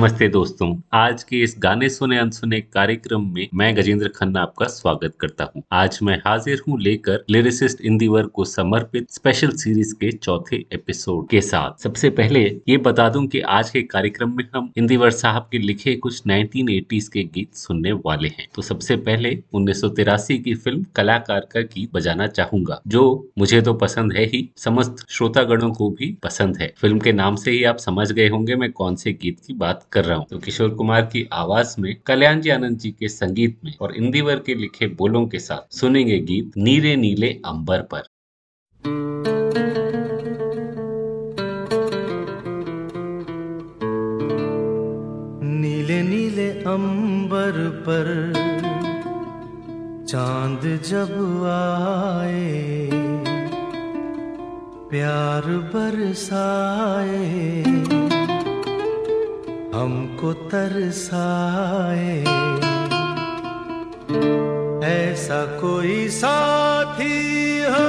नमस्ते दोस्तों, आज के इस गाने सुने अनसुने कार्यक्रम में मैं गजेंद्र खन्ना आपका स्वागत करता हूँ। आज मैं हाजिर हूँ लेकर लिरिसिस्ट इंदिवर को समर्पित स्पेशल सीरीज़ के चौथे एपिसोड के साथ। सबसे पहले ये बता दूँ कि आज के कार्यक्रम में हम इंदिवर साहब के लिखे कुछ 1980s के गीत सुनने वाले हैं। तो सबसे पहले उन्नीस सौ तिरासी की फ़िल्म कलाकार का गीत बजाना चाहूँगा, जो मुझे तो पसंद है ही, समस्त श्रोतागणों को भी पसंद है। फ़िल्म के नाम से ही आप समझ गए होंगे मैं कौन से गीत की बात बात कर रहा हूँ। तो किशोर कुमार की आवाज़ में कल्याण जी आनंद जी के संगीत में और इंदिवर के लिखे बोलों के साथ सुनेंगे गीत नीले नीले अंबर पर। नीले नीले अंबर पर चाँद जब आए, प्यार बरसाए। हमको तरसाए। ऐसा कोई साथी हो?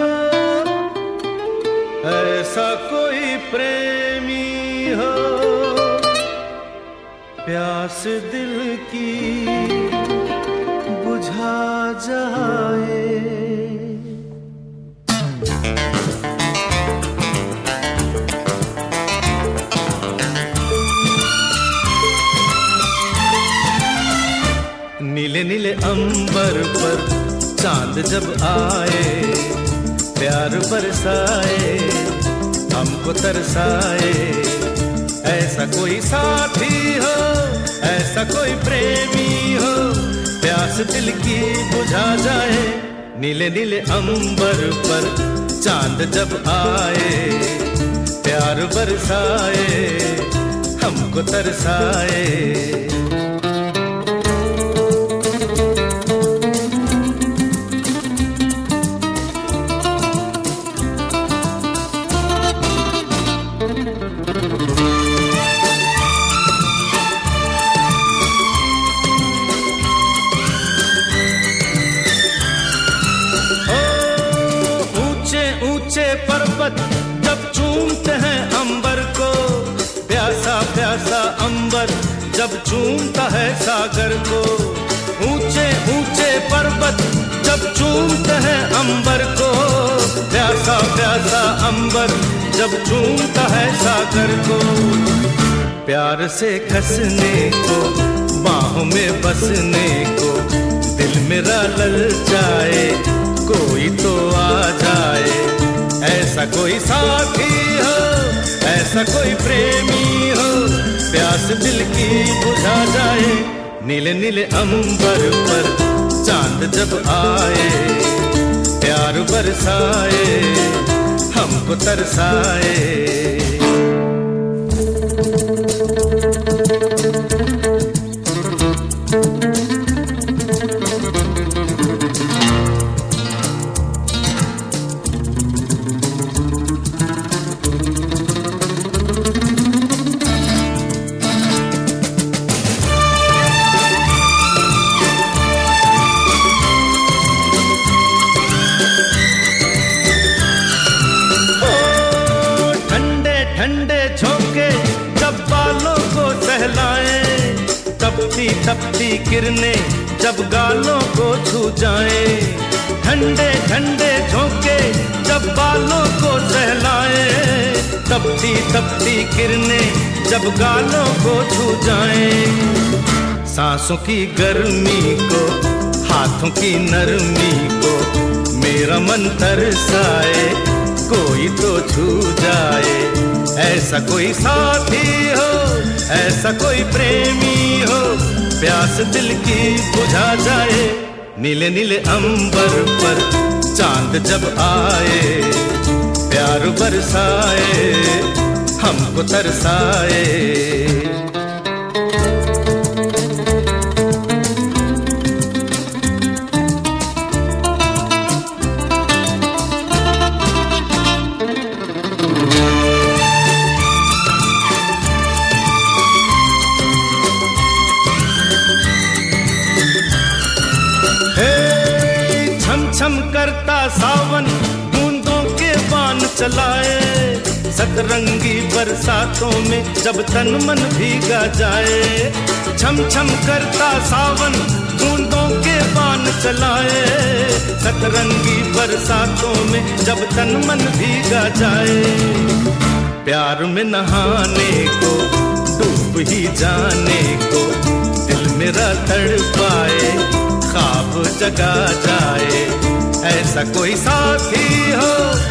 ऐसा कोई प्रेमी हो? प्यास दिल की बुझा जाए। जब आए, प्यार बरसाए, हमको तरसाए। ऐसा कोई साथी हो, ऐसा कोई प्रेमी हो, प्यास दिल की बुझा जाए। नीले नीले अंबर पर चाँद जब आए, प्यार बरसाए, हमको तरसाए। जब चूमता है सागर को, ऊँचे ऊँचे पर्वत जब चूमते हैं अंबर को, प्यासा प्यासा अंबर जब चूमता है सागर को। प्यार से कसने को, बाहों में बसने को, दिल मेरा लल जाए, कोई तो आ जाए। ऐसा कोई साथी हो, ऐसा कोई प्रेमी हो प्यास दिल की बुझा जाए। नीले नीले अंबर पर चाँद जब आए, प्यार बरसाए, हमको तरसाए। जाए ठंडे ठंडे झोंके जब बालों को सहलाए। तपती तपती किरने जब गालों को छू जाए। सांसों की गर्मी को, हाथों की नरमी को मेरा मन तरसाए, कोई तो छू जाए। ऐसा कोई साथी हो, ऐसा कोई प्रेमी हो, प्यास दिल की बुझा जाए। नीले नीले अंबर पर चाँद जब आए प्यार बरसाए हमको तरसाए। सतरंगी बरसातों में जब तन मन भीगा जाए, छम छम करता सावन बूंदों के बान चलाए। सतरंगी बरसातों में जब तन मन भीगा जाए, प्यार में नहाने को, डूब ही जाने को, दिल मेरा तड़ पाए खाब जगा जाए। ऐसा कोई साथी हो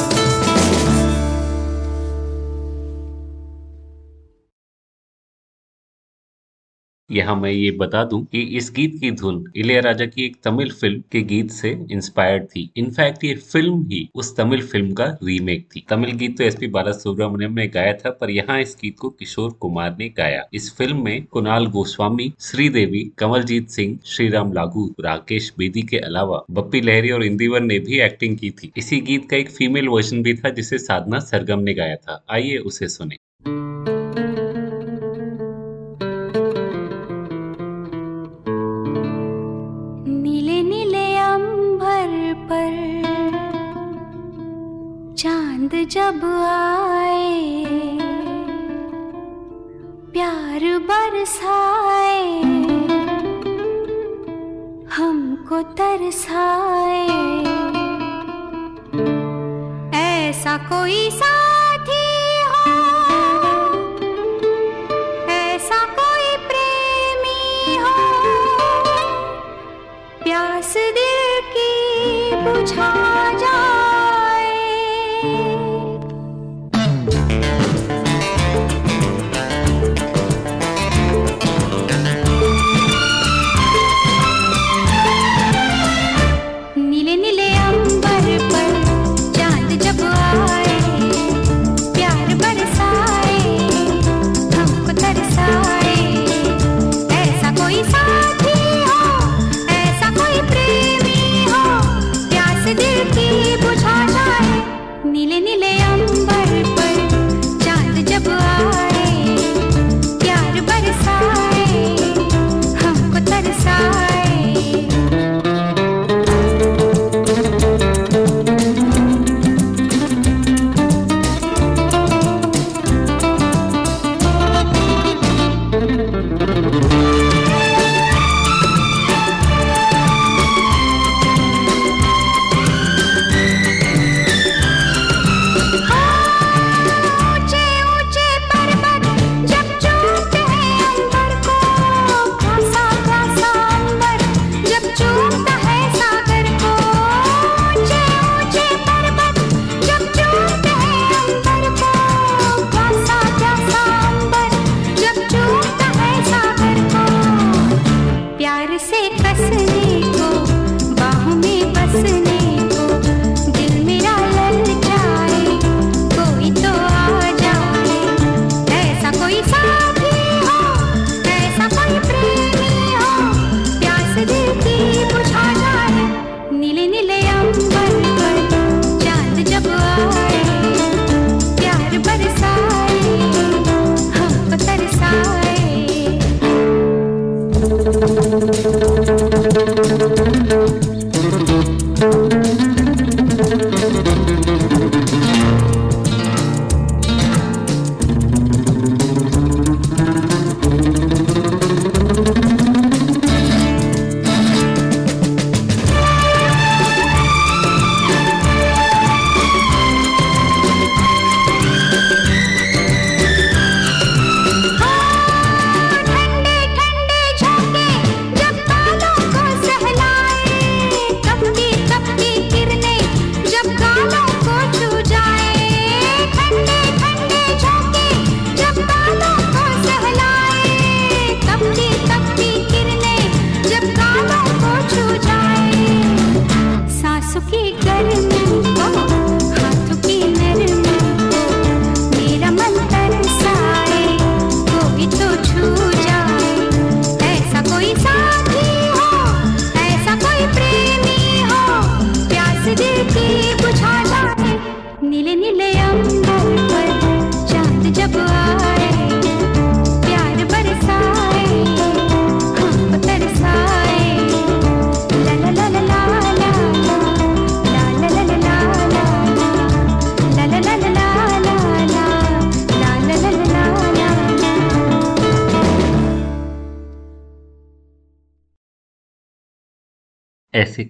यहाँ मैं ये बता दूँ कि इस गीत की धुन इलिया की एक तमिल फ़िल्म के गीत से इंस्पायर्ड थी। इनफैक्ट ये फ़िल्म ही उस तमिल फ़िल्म का रीमेक थी। तमिल गीत तो एस पी बाला सुब्रमण्यम ने गाया था, पर यहाँ इस गीत को किशोर कुमार ने गाया। इस फ़िल्म में कुणाल गोस्वामी, श्रीदेवी, कमलजीत सिंह, श्रीराम लागू, राकेश बेदी के अलावा बप्पी लहरी और इंदिवर ने भी एक्टिंग की थी। इसी गीत का एक फीमेल वर्जन भी था, जिसे साधना सरगम ने गाया था। आइए उसे सुने। जब आए प्यार बरसाए हमको तरसाए। ऐसा कोई हो प्यास दिल की बुझा जा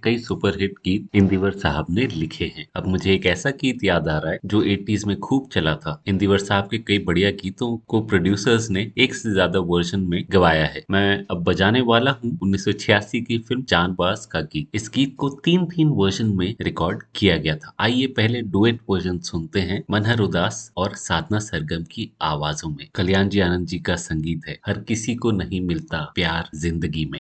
कई सुपरहिट गीत इंदिवर साहब ने लिखे हैं। अब मुझे एक ऐसा गीत याद आ रहा है जो 80s में खूब चला था। इंदिवर साहब के कई बढ़िया गीतों को प्रोड्यूसर्स ने एक से ज़्यादा वर्जन में गवाया है। मैं अब बजाने वाला हूँ 1986 की फ़िल्म जानबाज का गीत। इस गीत को तीन तीन वर्जन में रिकॉर्ड किया गया था। आइए पहले डुएट वर्जन सुनते हैं मनहर उदास और साधना सरगम की आवाजों में। कल्याण जी आनंद जी का संगीत है। हर किसी को नहीं मिलता प्यार ज़िंदगी में।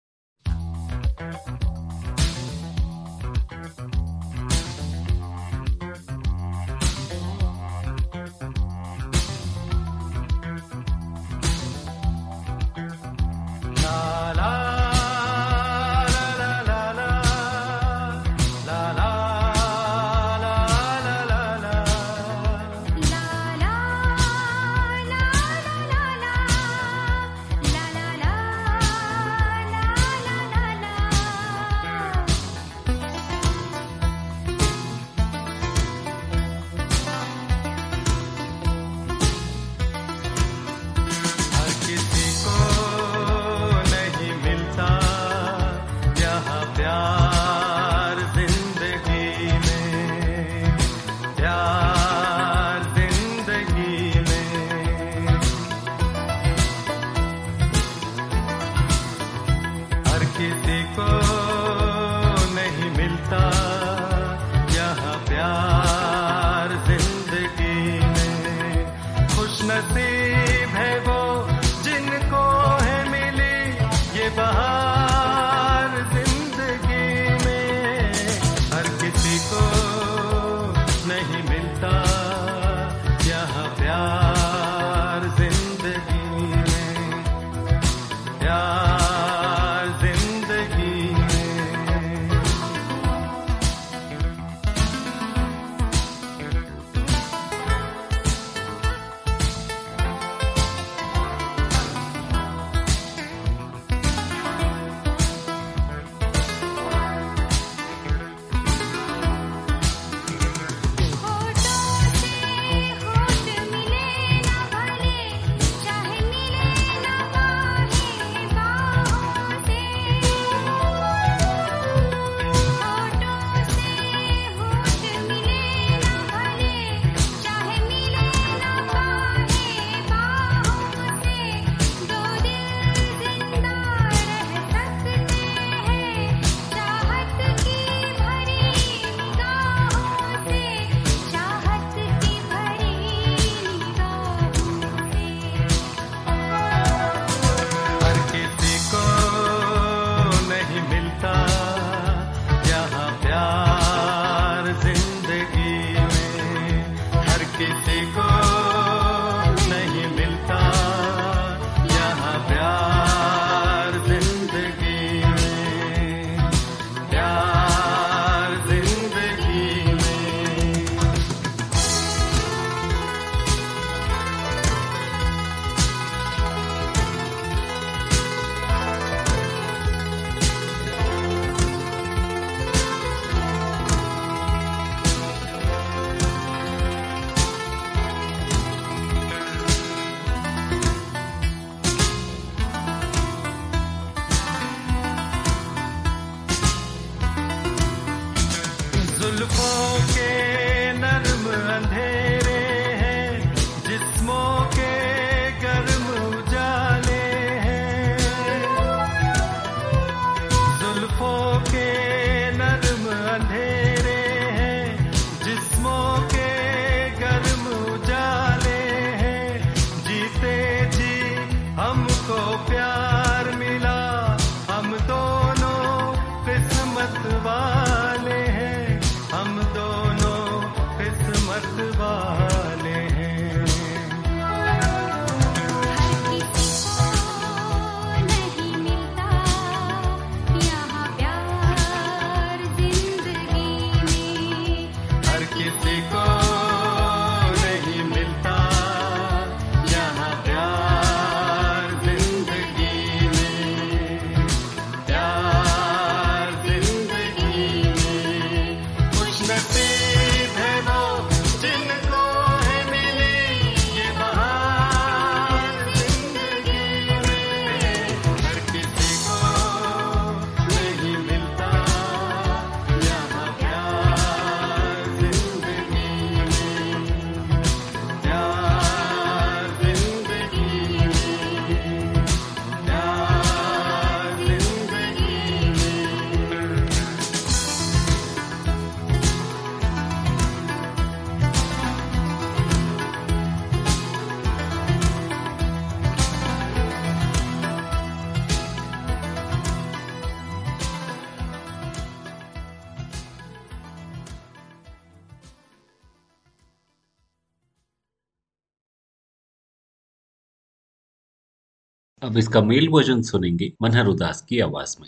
अब इसका मेल वर्जन सुनेंगे मनहर उदास की आवाज़ में।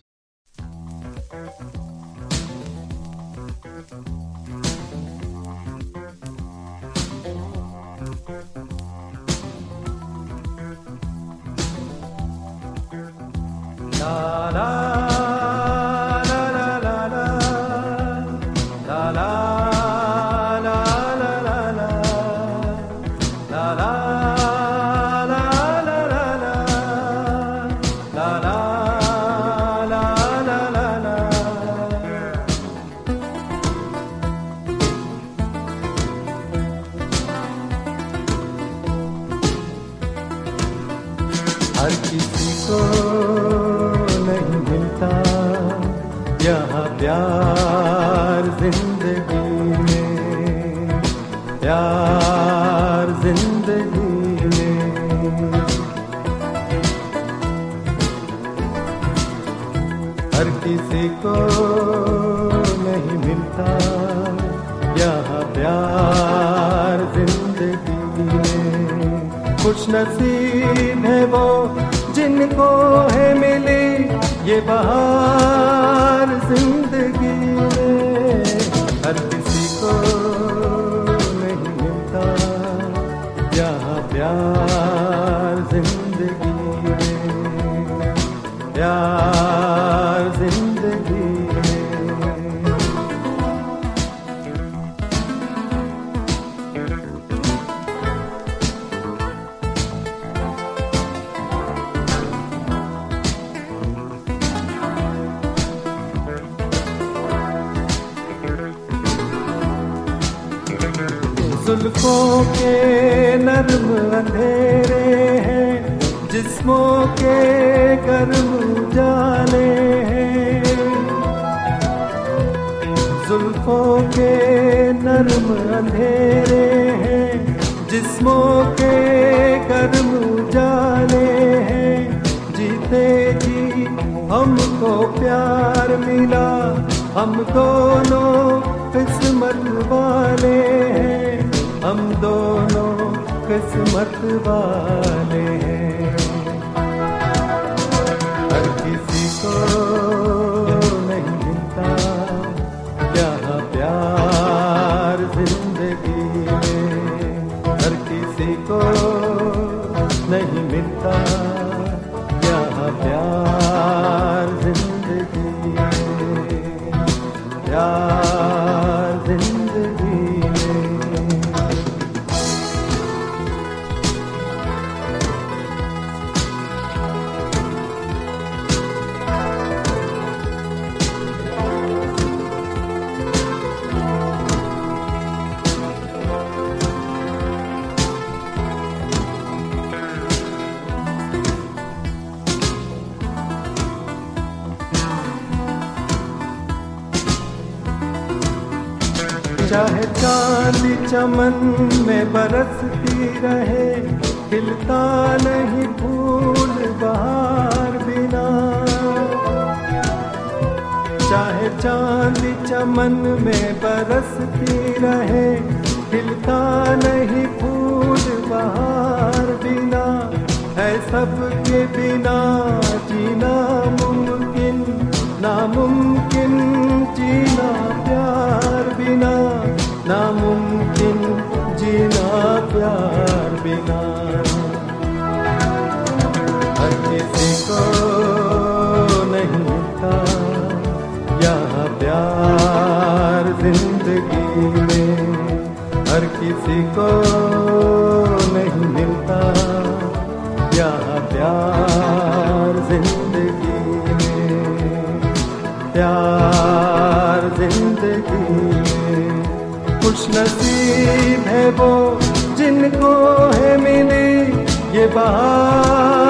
नसीब है वो जिनको है मिली, ये बहार ज़िंदगी हर किसी को नहीं मिलता यहाँ प्यार ज़िंदगी में। प्यार जुल्फों के नर्म अंधेरे हैं, जिस्मों के गर्म जाले हैं। जुल्फों के नर्म अंधेरे हैं, जिस्मों के गर्म जाले हैं। जीते जी, हमको प्यार मिला, हम दोनों किस्मत वाले हम दोनों किस्मत वाले चाहे चांदी चमन में बरसती रहे खिलता नहीं फूल बहार बिना। चाहे चांदी चमन में बरसती रहे खिलता नहीं फूल बहार बिना। है सबके बिना जीना मुमकिन, नामुमकिन जीना प्यार बिना। नामुमकिन जीना प्यार बिना। हर किसी को नहीं मिलता यहाँ प्यार ज़िंदगी में। हर किसी को नहीं मिलता यहाँ प्यार। नसीब है वो जिनको है मिली ये बाहर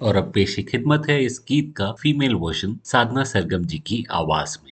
और अब पेशी खिदमत है इस गीत का फीमेल वर्जन साधना सरगम जी की आवाज़ में।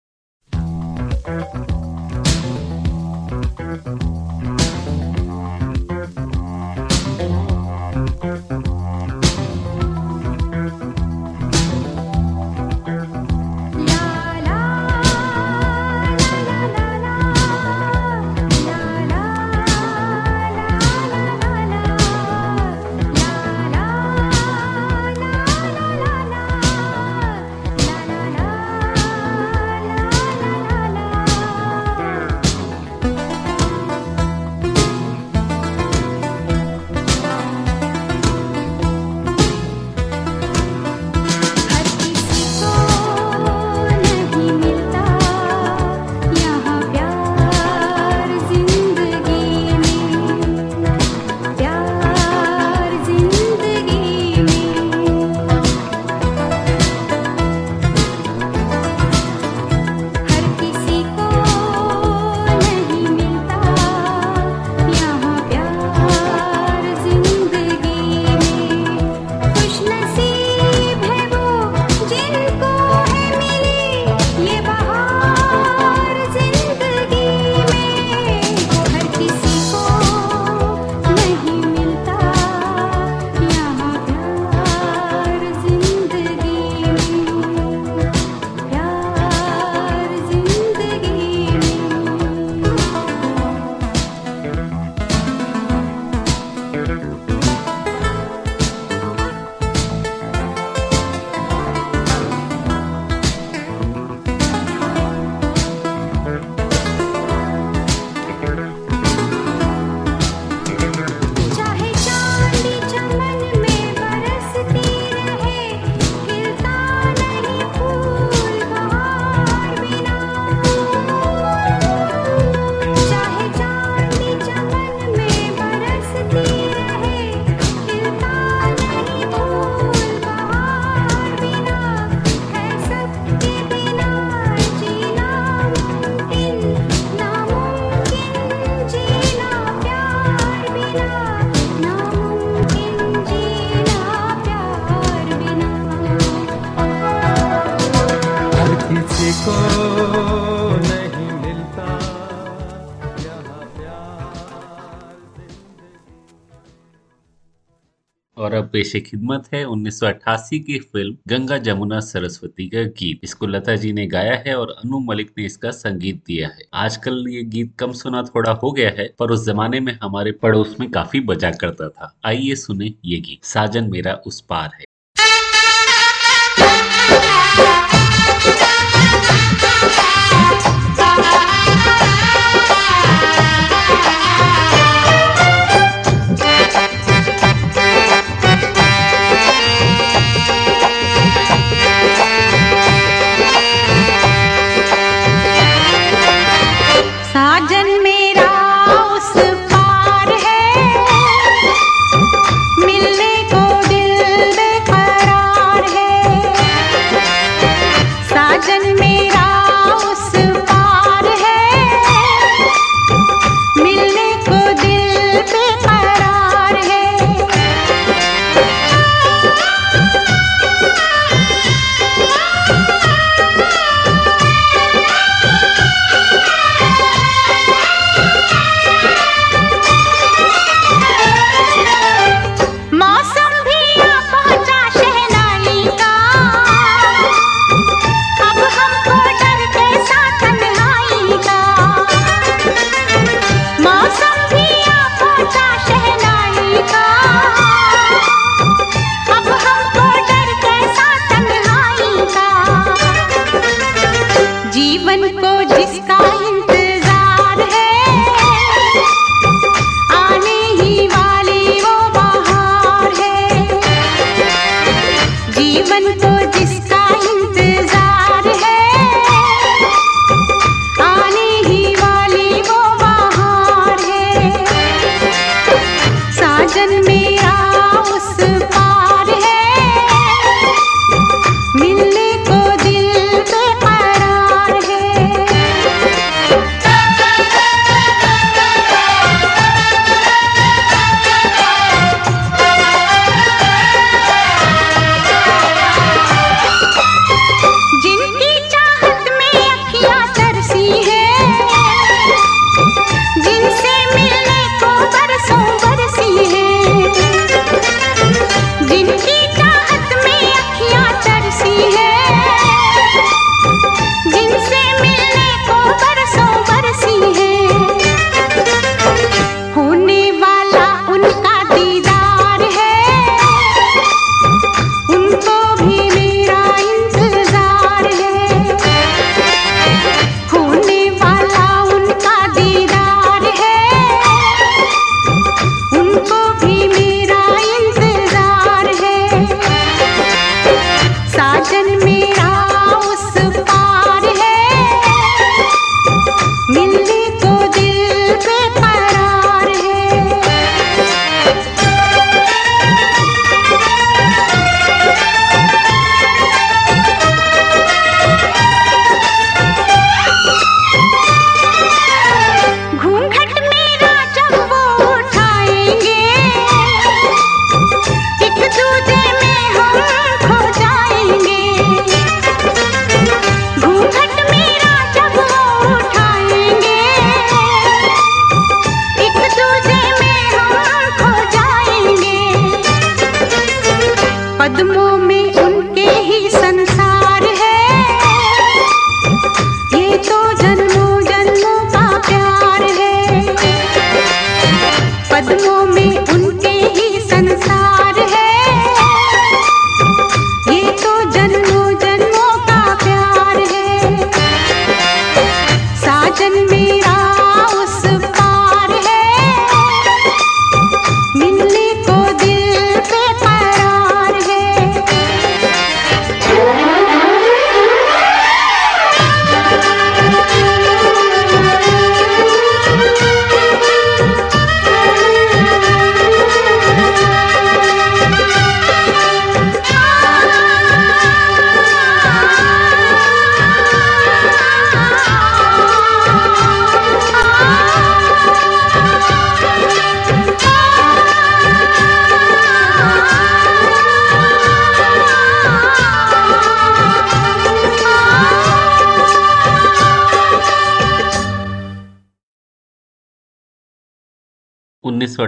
पेश खिदमत है। 1988 की फ़िल्म गंगा जमुना सरस्वती का गीत। इसको लता जी ने गाया है और अनु मलिक ने इसका संगीत दिया है। आजकल ये गीत कम सुना थोड़ा हो गया है, पर उस जमाने में हमारे पड़ोस में काफ़ी बजा करता था। आइए सुने ये गीत। साजन मेरा उस पार है।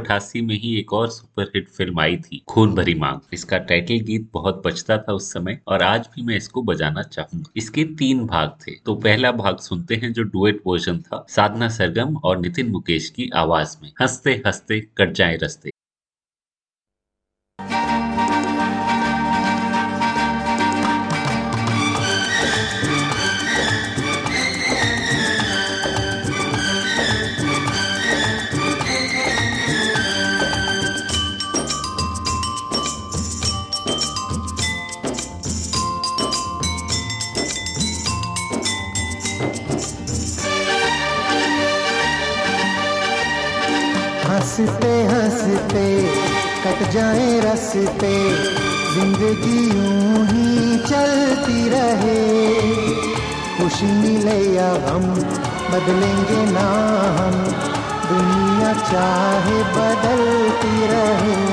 1988 में ही एक और सुपरहिट फ़िल्म आई थी, खून भरी मांग। इसका टाइटल गीत बहुत बचता था उस समय, और आज भी मैं इसको बजाना चाहूँगा। इसके तीन भाग थे। तो पहला भाग सुनते हैं जो डुएट वर्जन था, साधना सरगम और नितिन मुकेश की आवाज़ में। हँसते हँसते कट जाए रस्ते। बदलेंगे ना हम दुनिया चाहे बदलती रहे।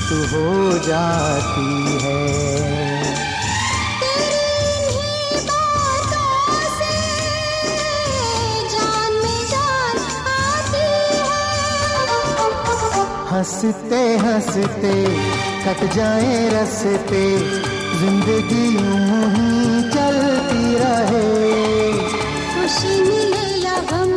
हँसी तो हो जाती है। हँसते हँसते कट जाए रस्ते, ज़िंदगी यूँ ही चलती रहे। खुशी मिले या हम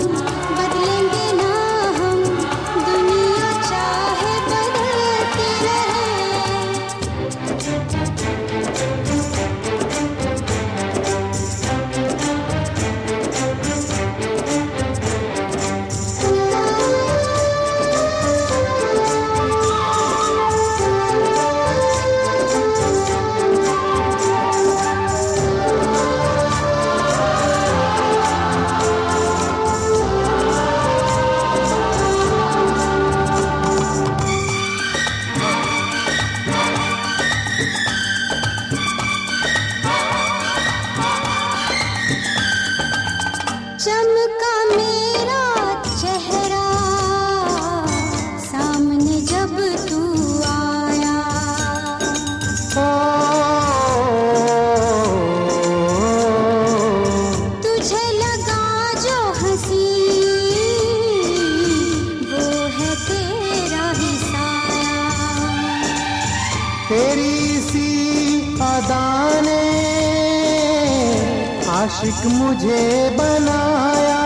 आशिक मुझे बनाया।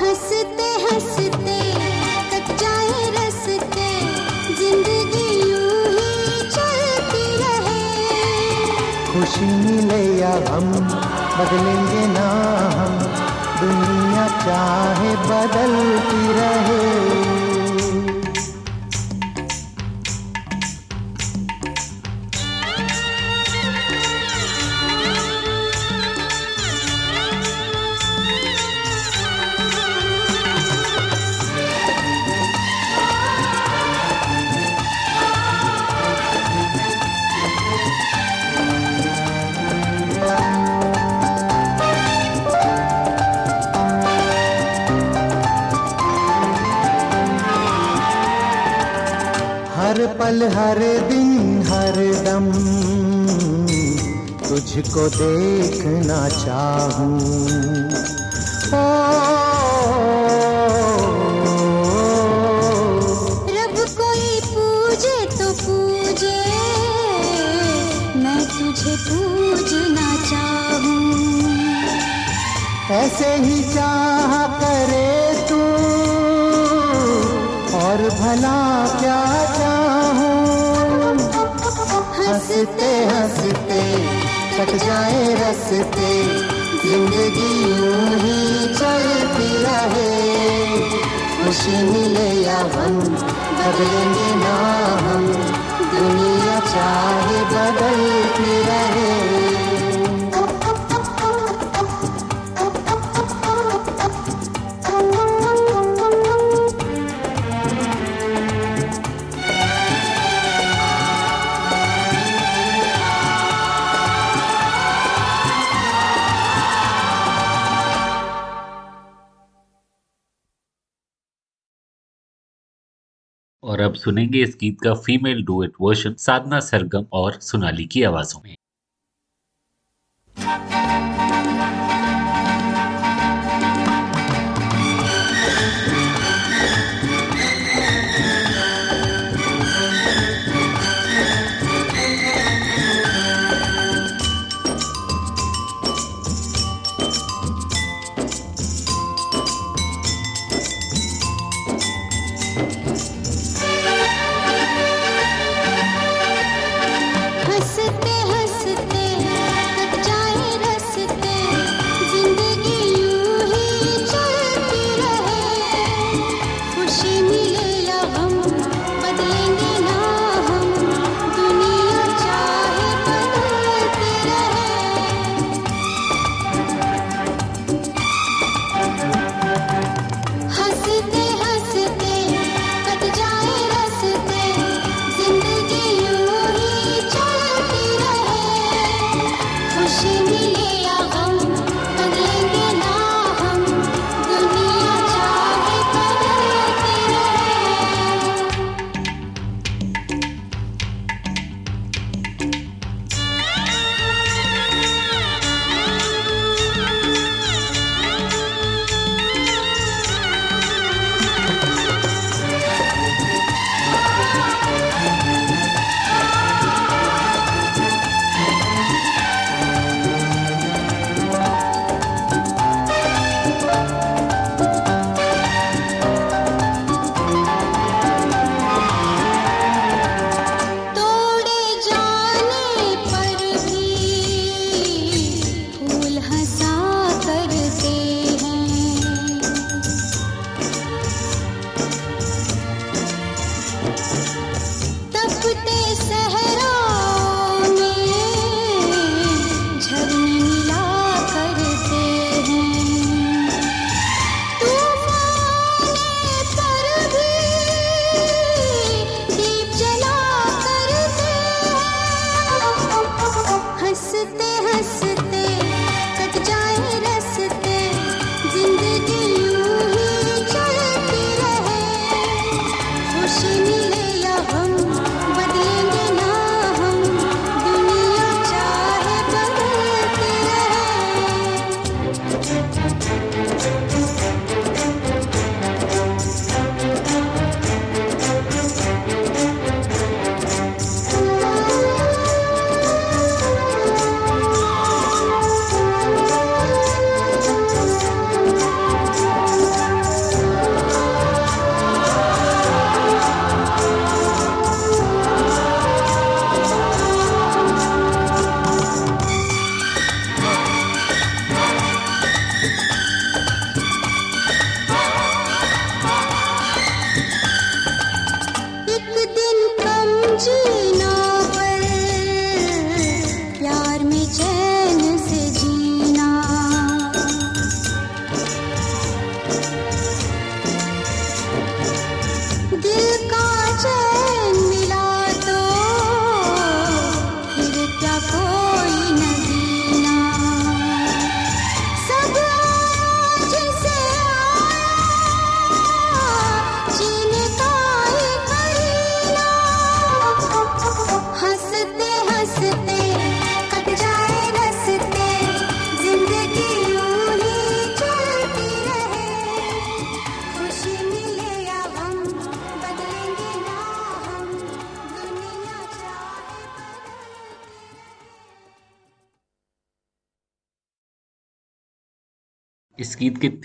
हँसते हँसते कट जाए रस्ते ज़िंदगी यूँ ही चलती रहे। खुशी मिले या हम बदलेंगे ना हम। दुनिया चाहे बदलती रहे। देखना चाहूँ। सुनेंगे इस गीत का female duet version Sadhana Sargam और सोनाली की आवाजों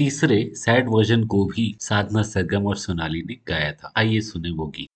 तीसरे सैड वर्जन को भी साधना सरगम और सोनाली ने गाया था। आइए सुने वो गीत।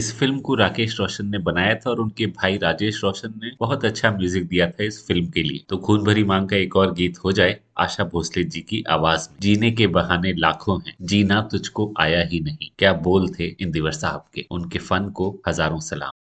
इस फ़िल्म को राकेश रोशन ने बनाया था और उनके भाई राजेश रोशन ने बहुत अच्छा म्यूज़िक दिया था इस फ़िल्म के लिए। तो खून भरी मांग का एक और गीत हो जाए, आशा भोसले जी की आवाज़ में। जीने के बहाने लाखों हैं, जीना तुझको आया ही नहीं। क्या बोल थे इंदिवर साहब के? उनके फन को हज़ारों सलाम।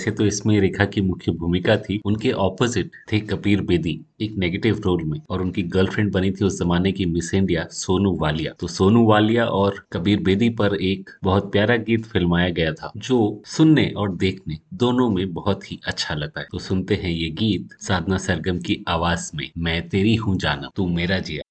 वैसे तो इसमें रेखा की मुख्य भूमिका थी। उनके ऑपोजिट थे कपीर बेदी, एक नेगेटिव रोल में। और उनकी गर्लफ्रेंड बनी थी उस जमाने की मिस इंडिया सोनू वालिया। तो सोनू वालिया और कबीर बेदी पर एक बहुत प्यारा गीत फिल्माया गया था, जो सुनने और देखने दोनों में बहुत ही अच्छा लगता है। तो सुनते हैं ये गीत साधना सरगम की आवाज़ में, मैं तेरी हूँ जाना, तू मेरा जिया।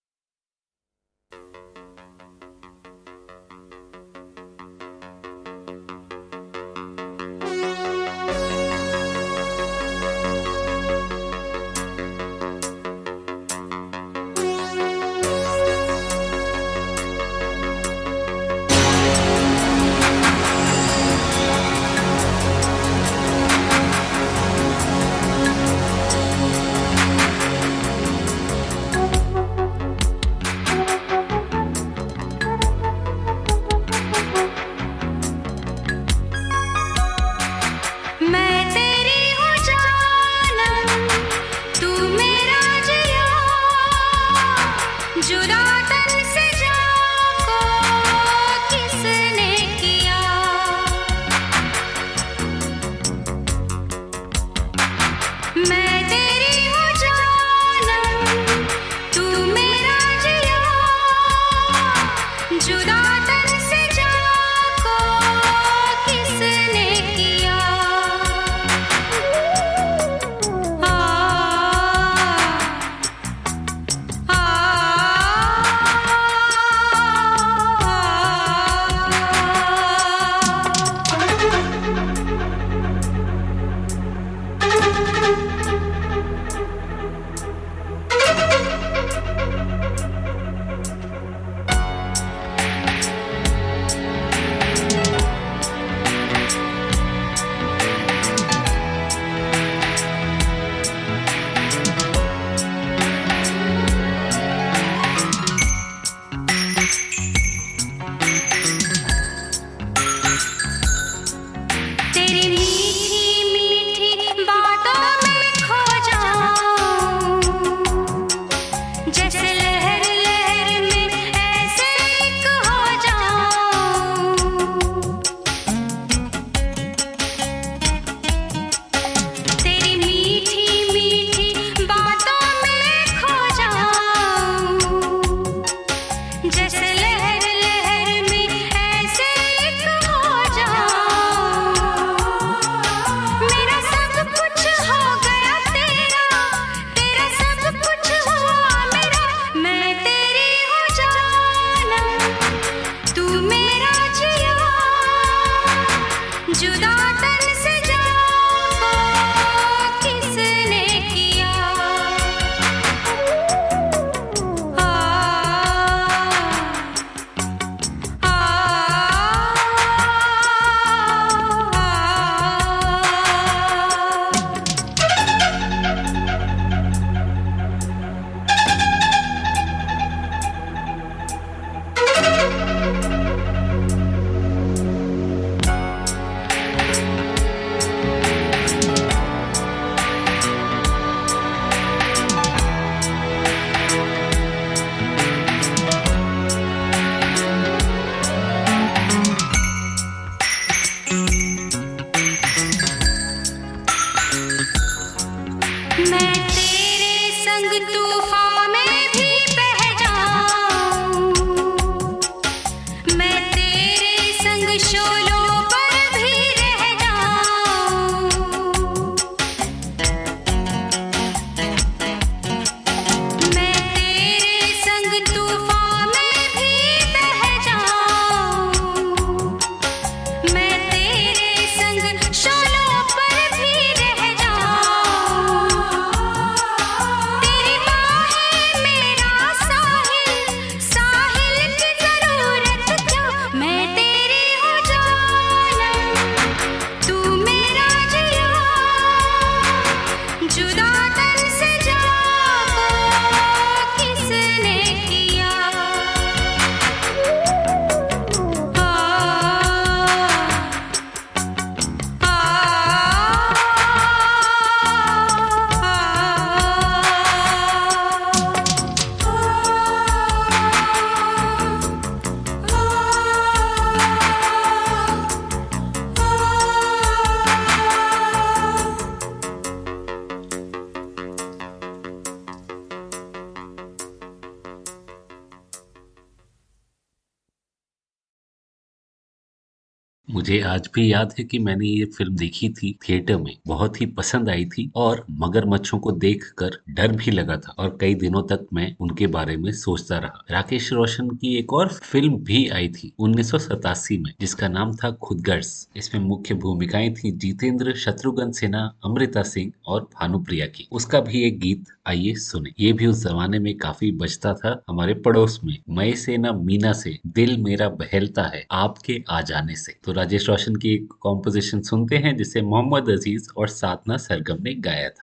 आज भी याद है कि मैंने ये फ़िल्म देखी थी थिएटर में। बहुत ही पसंद आई थी और मगरमच्छों को देखकर डर भी लगा था और कई दिनों तक मैं उनके बारे में सोचता रहा। राकेश रोशन की एक और फ़िल्म भी आई थी उन्नीस सौ सतासी में, जिसका नाम था खुदगर्स इसमें मुख्य भूमिकाएँ थी जितेंद्र शत्रुघ्न सिन्हा, अमृता सिंह और भानुप्रिया की। उसका भी एक गीत, आइए सुने। ये भी उस जमाने में काफ़ी बचता था हमारे पड़ोस में। मई से न मीना से दिल मेरा बहलता है आपके आ जाने से। तो राजेश रोशन की एक कॉम्पोजिशन सुनते हैं जिसे मोहम्मद अज़ीज़ और साधना सरगम ने गाया था।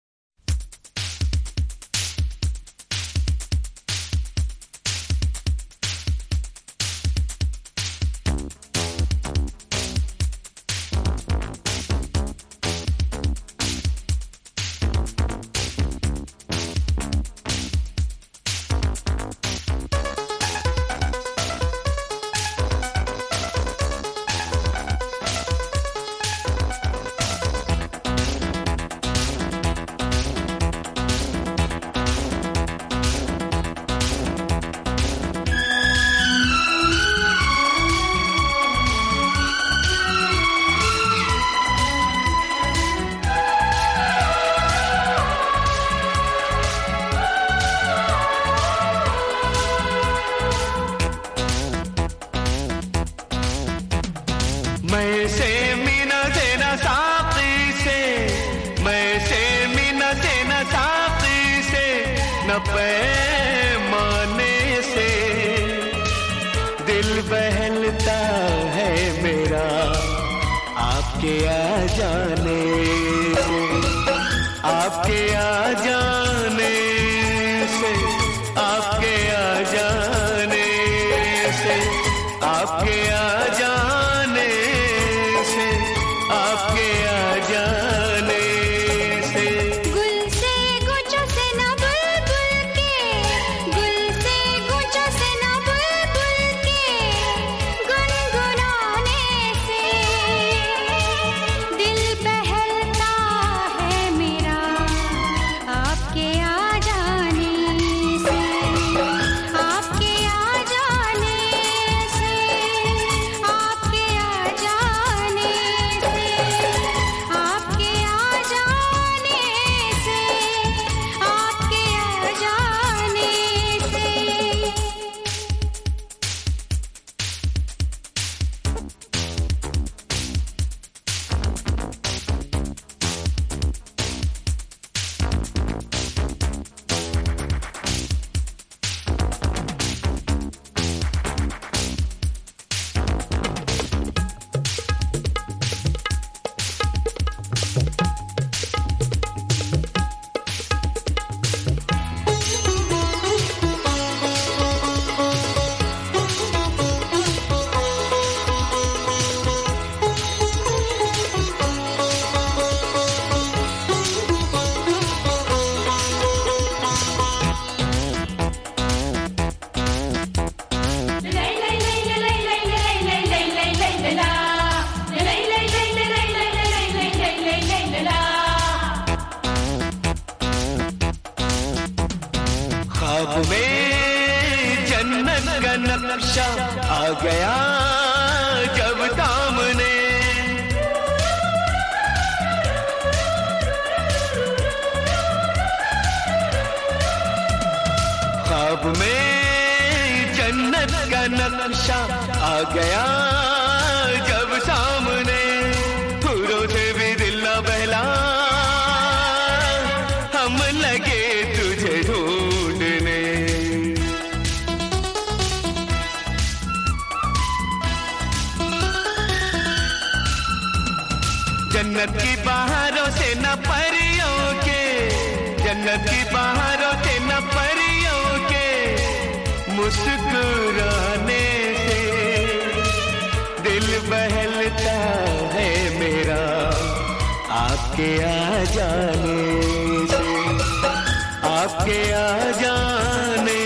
जन्नत की बाहरों से न परियों के, जन्नत की बाहरों से न परियों के मुस्कुराने से दिल बहलता है मेरा, आपके आ जाने से, आपके आ जाने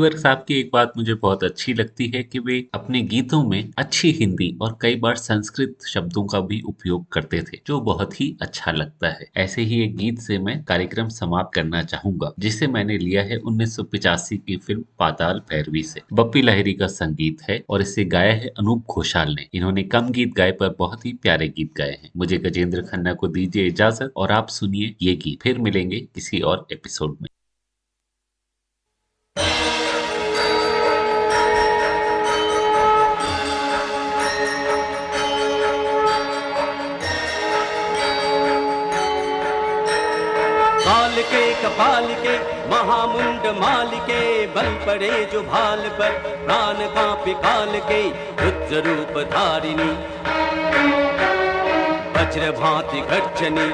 वर्ग साहब की एक बात मुझे बहुत अच्छी लगती है कि वे अपने गीतों में अच्छी हिंदी और कई बार संस्कृत शब्दों का भी उपयोग करते थे, जो बहुत ही अच्छा लगता है। ऐसे ही एक गीत से मैं कार्यक्रम समाप्त करना चाहूँगा, जिसे मैंने लिया है 1985 की फ़िल्म पाताल भैरवी से। बप्पी लहरी का संगीत है और इसे गाया है अनूप घोषाल ने। इन्होंने कम गीत गाए पर बहुत ही प्यारे गीत गाए हैं। मुझे गजेंद्र खन्ना को दीजिए इजाज़त और आप सुनिए ये गीत। फिर मिलेंगे किसी और एपिसोड में। के कपाल के, महामुंड माल के, बल पड़े जो भाल पर, प्राण कांपे काल के, रुद्र रूप धारिणी। वज्र भांति गर्जनी।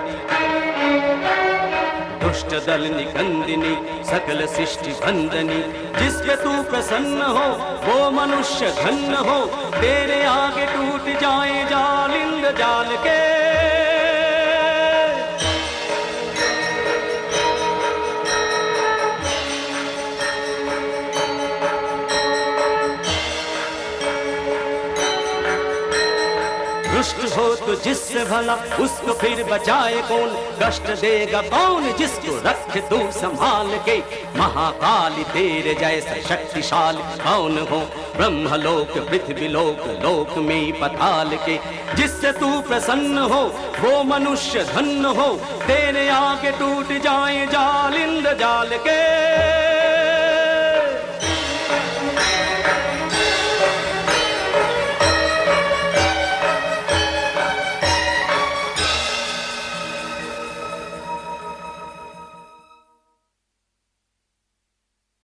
दुष्ट दल निकंदिनी सकल सृष्टि बंदनी जिस पे तू प्रसन्न हो, वो मनुष्य धन्य हो। तेरे आगे टूट जाए जाल इंद्र जाल के तो जिससे भला उसको फिर बचाए कौन? कष्ट देगा कौन जिसको रख तू संभाल के? महाकाली तेरे जैसा शक्तिशाली कौन हो? ब्रह्मलोक, पृथ्वी लोक लोक में पताल के। जिससे तू प्रसन्न हो, वो मनुष्य धन्य हो। तेरे आगे टूट जाए जाल इंद्र जाल के।